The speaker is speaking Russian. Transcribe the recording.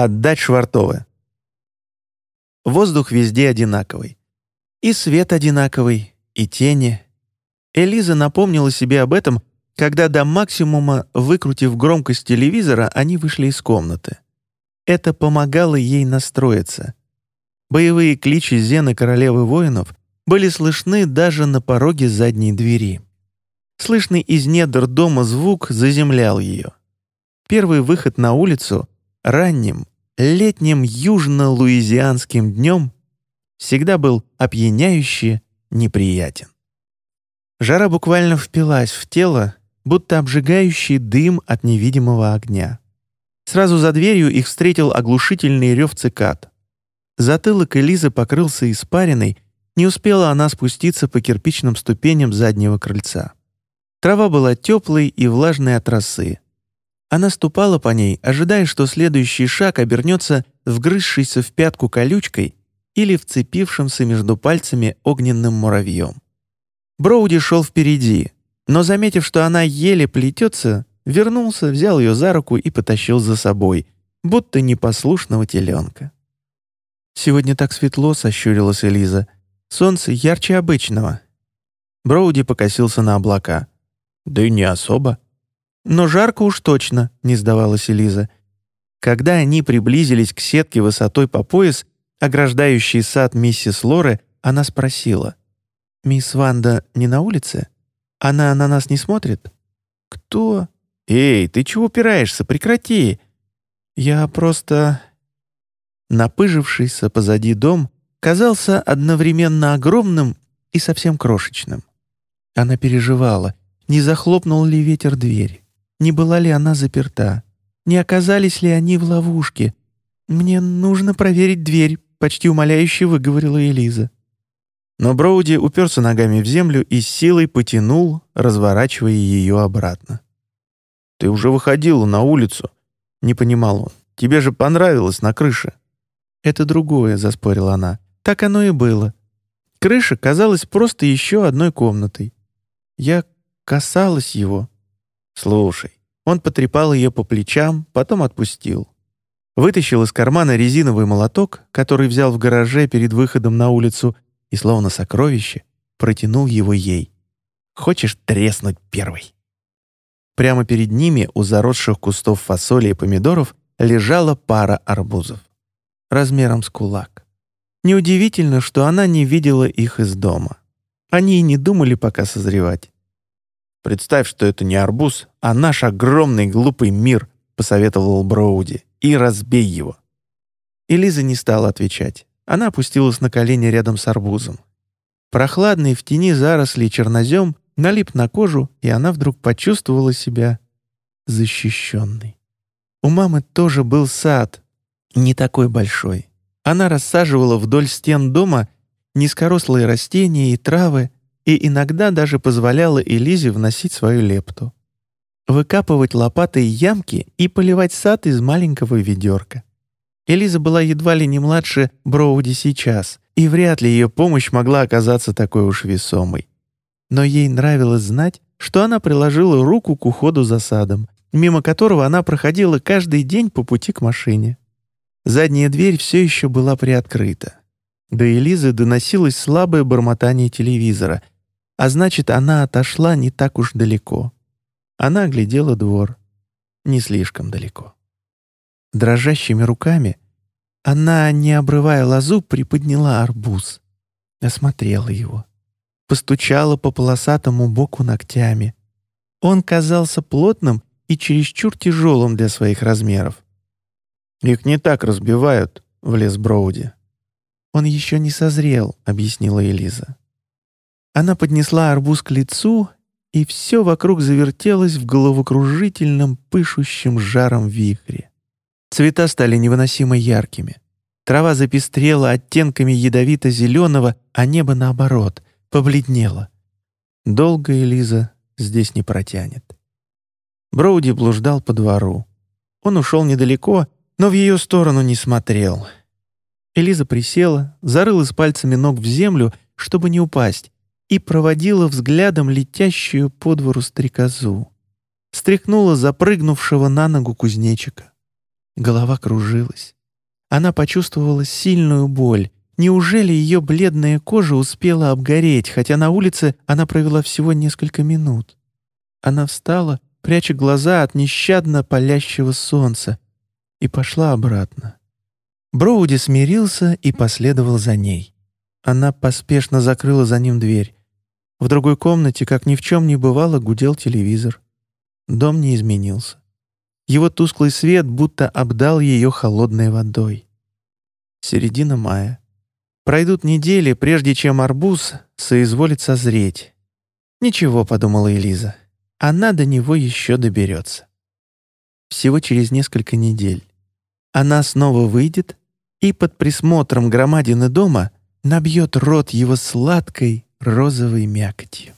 Отдать Швартовы. Воздух везде одинаковый. И свет одинаковый, и тени. Элиза напомнила себе об этом, когда до максимума, выкрутив громкость телевизора, они вышли из комнаты. Это помогало ей настроиться. Боевые кличи Зены королевы воинов были слышны даже на пороге задней двери. Слышный из недр дома звук заземлял ее. Первый выход на улицу ранним, летним южно-луизианским днем всегда был опьяняюще неприятен. Жара буквально впилась в тело, будто обжигающий дым от невидимого огня. Сразу за дверью их встретил оглушительный рев цикад. Затылок Элизы покрылся испариной, не успела она спуститься по кирпичным ступеням заднего крыльца. Трава была теплой и влажной от росы. Она ступала по ней, ожидая, что следующий шаг обернется вгрызшейся в пятку колючкой или вцепившимся между пальцами огненным муравьем. Броуди шел впереди, но, заметив, что она еле плетется, вернулся, взял ее за руку и потащил за собой, будто непослушного теленка. «Сегодня так светло», — сощурилась Элиза. «Солнце ярче обычного». Броуди покосился на облака. «Да и не особо». «Но жарко уж точно», — не сдавалась Элиза. Когда они приблизились к сетке высотой по пояс, ограждающей сад миссис Лоры, она спросила. «Мисс Ванда не на улице? Она на нас не смотрит?» «Кто?» «Эй, ты чего упираешься? Прекрати!» «Я просто...» Напыжившийся позади дом казался одновременно огромным и совсем крошечным. Она переживала, не захлопнул ли ветер дверь, не была ли она заперта, не оказались ли они в ловушке. «Мне нужно проверить дверь», — почти умоляюще выговорила Элиза. Но Броуди уперся ногами в землю и силой потянул, разворачивая ее обратно. «Ты уже выходила на улицу?» — не понимал он. «Тебе же понравилось на крыше». «Это другое», — заспорила она. «Так оно и было. Крыша казалась просто еще одной комнатой. Я касалась его». «Слушай». Он потрепал ее по плечам, потом отпустил. Вытащил из кармана резиновый молоток, который взял в гараже перед выходом на улицу, и, словно сокровище, протянул его ей. «Хочешь треснуть первый?» Прямо перед ними, у заросших кустов фасоли и помидоров, лежала пара арбузов. Размером с кулак. Неудивительно, что она не видела их из дома. Они и не думали пока созревать. «Представь, что это не арбуз, а наш огромный глупый мир», — посоветовал Броуди, — «и разбей его». Элиза не стала отвечать. Она опустилась на колени рядом с арбузом. Прохладный в тени зарослей чернозем налип на кожу, и она вдруг почувствовала себя защищенной. У мамы тоже был сад, не такой большой. Она рассаживала вдоль стен дома низкорослые растения и травы, и иногда даже позволяла Элизе вносить свою лепту. Выкапывать лопатой ямки и поливать сад из маленького ведерка. Элиза была едва ли не младше Броуди сейчас, и вряд ли ее помощь могла оказаться такой уж весомой но ей нравилось знать, что она приложила руку к уходу за садом, мимо которого она проходила каждый день по пути к машине. Задняя дверь все еще была приоткрыта. До Элизы доносилось слабое бормотание телевизора, а значит, она отошла не так уж далеко. Она оглядела двор. Не слишком далеко. Дрожащими руками она, не обрывая лозу, приподняла арбуз. Осмотрела его постучала по полосатому боку ногтями. Он казался плотным и чересчур тяжелым для своих размеров. «Их не так разбивают», — влез Броуди. «Он еще не созрел», — объяснила Элиза. Она поднесла арбуз к лицу, и все вокруг завертелось в головокружительном, пышущем жаром вихре. Цвета стали невыносимо яркими. Трава запестрела оттенками ядовито-зеленого, а небо наоборот, побледнела. Долго Элиза здесь не протянет. Броуди блуждал по двору. Он ушел недалеко, но в ее сторону не смотрел. Элиза присела, зарылась пальцами ног в землю, чтобы не упасть, и проводила взглядом летящую по двору стрекозу. Стряхнула запрыгнувшего на ногу кузнечика. Голова кружилась. Она почувствовала сильную боль. Неужели ее бледная кожа успела обгореть, хотя на улице она провела всего несколько минут? Она встала, пряча глаза от нещадно палящего солнца, и пошла обратно. Броуди смирился и последовал за ней. Она поспешно закрыла за ним дверь. В другой комнате, как ни в чем не бывало, гудел телевизор. Дом не изменился. Его тусклый свет будто обдал ее холодной водой. Середина мая. Пройдут недели, прежде чем арбуз соизволит созреть. «Ничего», — подумала Элиза, — «она до него еще доберется». Всего через несколько недель. Она снова выйдет и под присмотром громадины дома набьет рот его сладкой розовой мякотью.